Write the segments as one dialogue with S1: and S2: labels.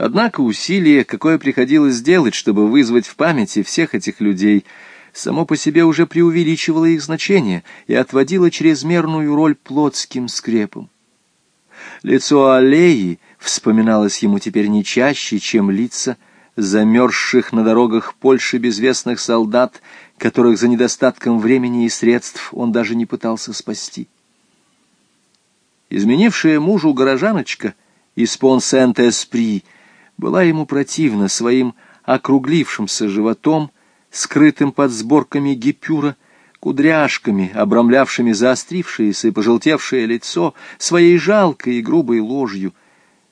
S1: Однако усилие, какое приходилось сделать, чтобы вызвать в памяти всех этих людей, само по себе уже преувеличивало их значение и отводило чрезмерную роль плотским скрепам. Лицо аллеи вспоминалось ему теперь не чаще, чем лица замерзших на дорогах Польши безвестных солдат, которых за недостатком времени и средств он даже не пытался спасти. Изменившая мужу горожаночка из Пон-Сент-Эспри — была ему противна своим округлившимся животом, скрытым под сборками гипюра, кудряшками, обрамлявшими заострившееся и пожелтевшее лицо, своей жалкой и грубой ложью.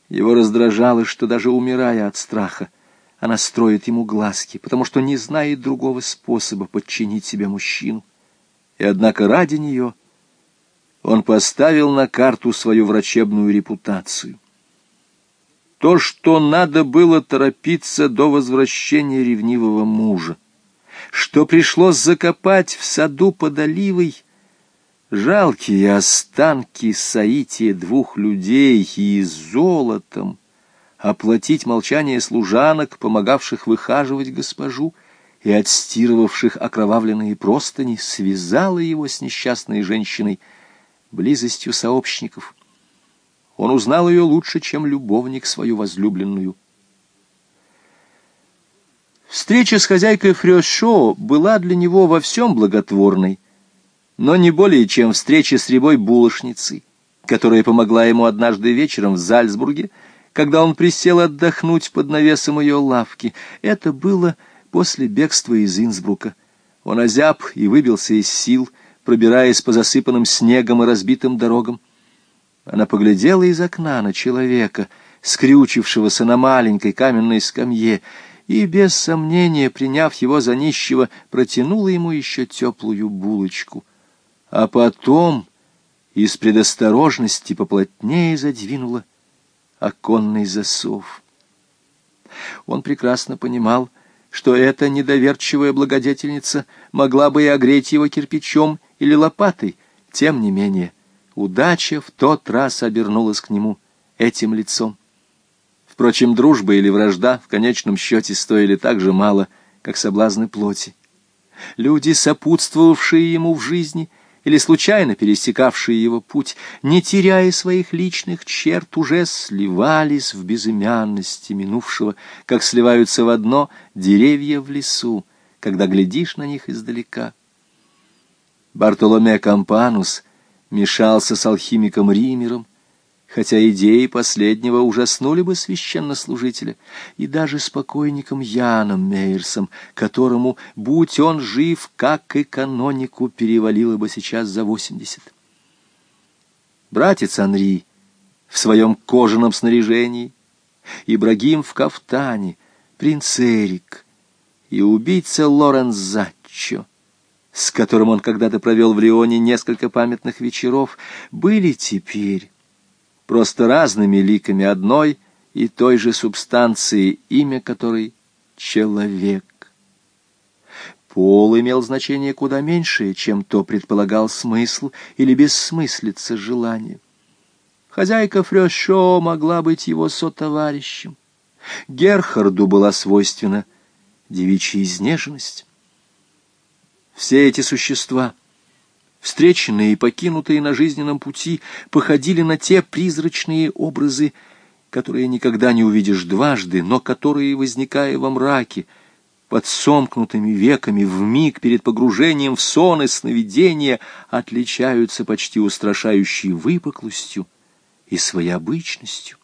S1: Его раздражало, что даже умирая от страха, она строит ему глазки, потому что не знает другого способа подчинить себе мужчину. И однако ради нее он поставил на карту свою врачебную репутацию то, что надо было торопиться до возвращения ревнивого мужа, что пришлось закопать в саду под оливой жалкие останки соития двух людей и золотом, оплатить молчание служанок, помогавших выхаживать госпожу, и отстирывавших окровавленные простыни, связало его с несчастной женщиной близостью сообщников. Он узнал ее лучше, чем любовник свою возлюбленную. Встреча с хозяйкой Фрёшо была для него во всем благотворной, но не более, чем встреча с рябой булочницей, которая помогла ему однажды вечером в Зальцбурге, когда он присел отдохнуть под навесом ее лавки. Это было после бегства из Инсбрука. Он озяб и выбился из сил, пробираясь по засыпанным снегом и разбитым дорогам. Она поглядела из окна на человека, скрючившегося на маленькой каменной скамье, и, без сомнения, приняв его за нищего, протянула ему еще теплую булочку. А потом из предосторожности поплотнее задвинула оконный засов. Он прекрасно понимал, что эта недоверчивая благодетельница могла бы и огреть его кирпичом или лопатой, тем не менее Удача в тот раз обернулась к нему этим лицом. Впрочем, дружба или вражда в конечном счете стоили так же мало, как соблазны плоти. Люди, сопутствовавшие ему в жизни или случайно пересекавшие его путь, не теряя своих личных черт, уже сливались в безымянности минувшего, как сливаются в одно деревья в лесу, когда глядишь на них издалека. Бартоломе Кампанус мешался с алхимиком Римером, хотя идеи последнего ужаснули бы священнослужителя, и даже с покойником Яном Мейерсом, которому, будь он жив, как и канонику, перевалило бы сейчас за восемьдесят. Братец Анри в своем кожаном снаряжении, Ибрагим в кафтане, принц Эрик и убийца Лоренс Заччо — с которым он когда-то провел в Лионе несколько памятных вечеров, были теперь просто разными ликами одной и той же субстанции, имя которой — человек. Пол имел значение куда меньшее, чем то предполагал смысл или бессмыслица желания. Хозяйка Фрёшо могла быть его сотоварищем. Герхарду была свойственна девичья изнеженность. Все эти существа, встреченные и покинутые на жизненном пути, походили на те призрачные образы, которые никогда не увидишь дважды, но которые, возникая во мраке, под сомкнутыми веками, в миг перед погружением в сон и сновидения, отличаются почти устрашающей выпуклостью и своеобычностью.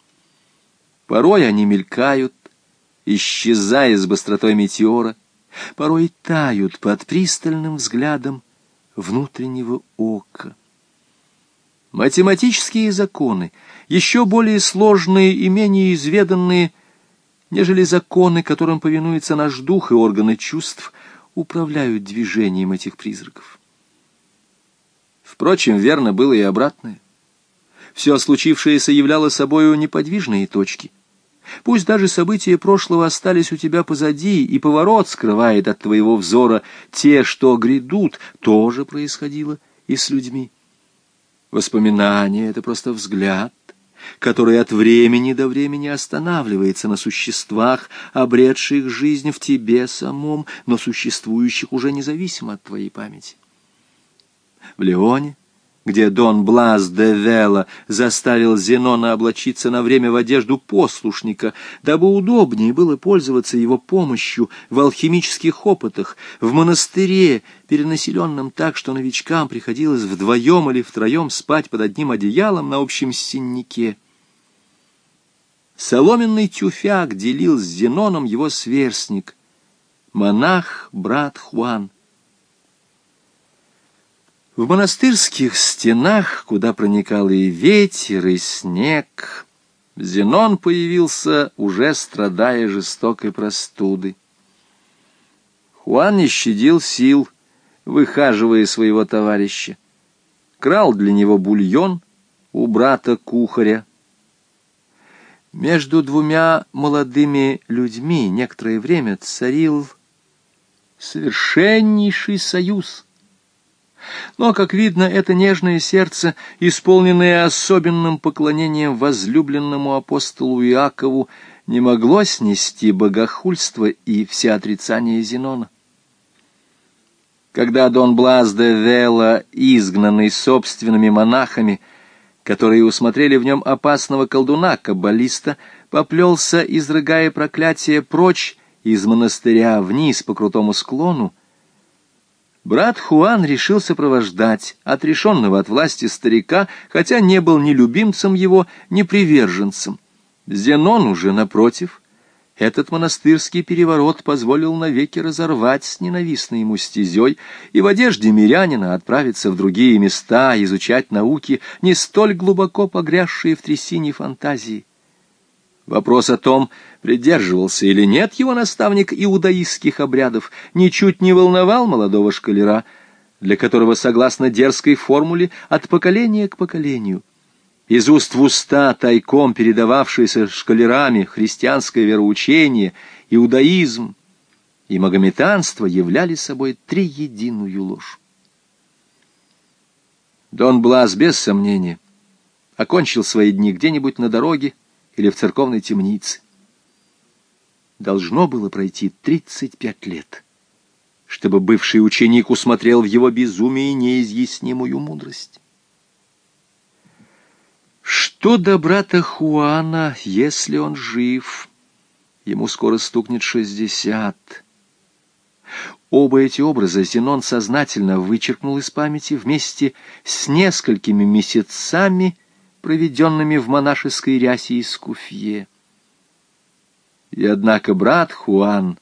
S1: Порой они мелькают, исчезая с быстротой метеора, порой тают под пристальным взглядом внутреннего ока. Математические законы, еще более сложные и менее изведанные, нежели законы, которым повинуется наш дух и органы чувств, управляют движением этих призраков. Впрочем, верно было и обратное. Все случившееся являло собою неподвижные точки — Пусть даже события прошлого остались у тебя позади, и поворот скрывает от твоего взора те, что грядут, тоже происходило и с людьми. Воспоминание — это просто взгляд, который от времени до времени останавливается на существах, обретших жизнь в тебе самом, но существующих уже независимо от твоей памяти. В Леоне где Дон Блас де Вела заставил Зенона облачиться на время в одежду послушника, дабы удобнее было пользоваться его помощью в алхимических опытах, в монастыре, перенаселенном так, что новичкам приходилось вдвоем или втроем спать под одним одеялом на общем синнике. Соломенный тюфяк делил с Зеноном его сверстник, монах-брат Хуан. В монастырских стенах, куда проникал и ветер, и снег, Зенон появился, уже страдая жестокой простудой. Хуан не щадил сил, выхаживая своего товарища. Крал для него бульон у брата-кухаря. Между двумя молодыми людьми некоторое время царил совершеннейший союз — но, как видно, это нежное сердце, исполненное особенным поклонением возлюбленному апостолу Иакову, не могло снести богохульство и все отрицания Зенона. Когда Дон Блас де Вела, изгнанный собственными монахами, которые усмотрели в нем опасного колдуна-каббалиста, поплелся, изрыгая проклятие прочь из монастыря вниз по крутому склону, Брат Хуан решил сопровождать отрешенного от власти старика, хотя не был ни любимцем его, ни приверженцем. Зенон уже, напротив, этот монастырский переворот позволил навеки разорвать с ненавистной ему стезей и в одежде мирянина отправиться в другие места, изучать науки, не столь глубоко погрязшие в трясине фантазии. Вопрос о том, придерживался или нет его наставник иудаистских обрядов, ничуть не волновал молодого шкалера, для которого, согласно дерзкой формуле, от поколения к поколению, из уст в уста тайком передававшееся шкалерами христианское вероучение, иудаизм и магометанство являли собой триединую ложь. Дон Блас, без сомнения, окончил свои дни где-нибудь на дороге, или в церковной темнице. Должно было пройти тридцать пять лет, чтобы бывший ученик усмотрел в его безумии неизъяснимую мудрость. Что до брата Хуана, если он жив? Ему скоро стукнет шестьдесят. Оба эти образа Зенон сознательно вычеркнул из памяти вместе с несколькими месяцами проведенными в монашеской рясе из Куфье. И однако брат Хуан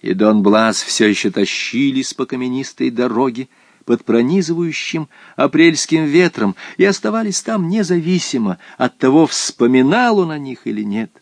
S1: и Дон Блас все еще тащились по каменистой дороге под пронизывающим апрельским ветром и оставались там независимо от того, вспоминал он о них или нет.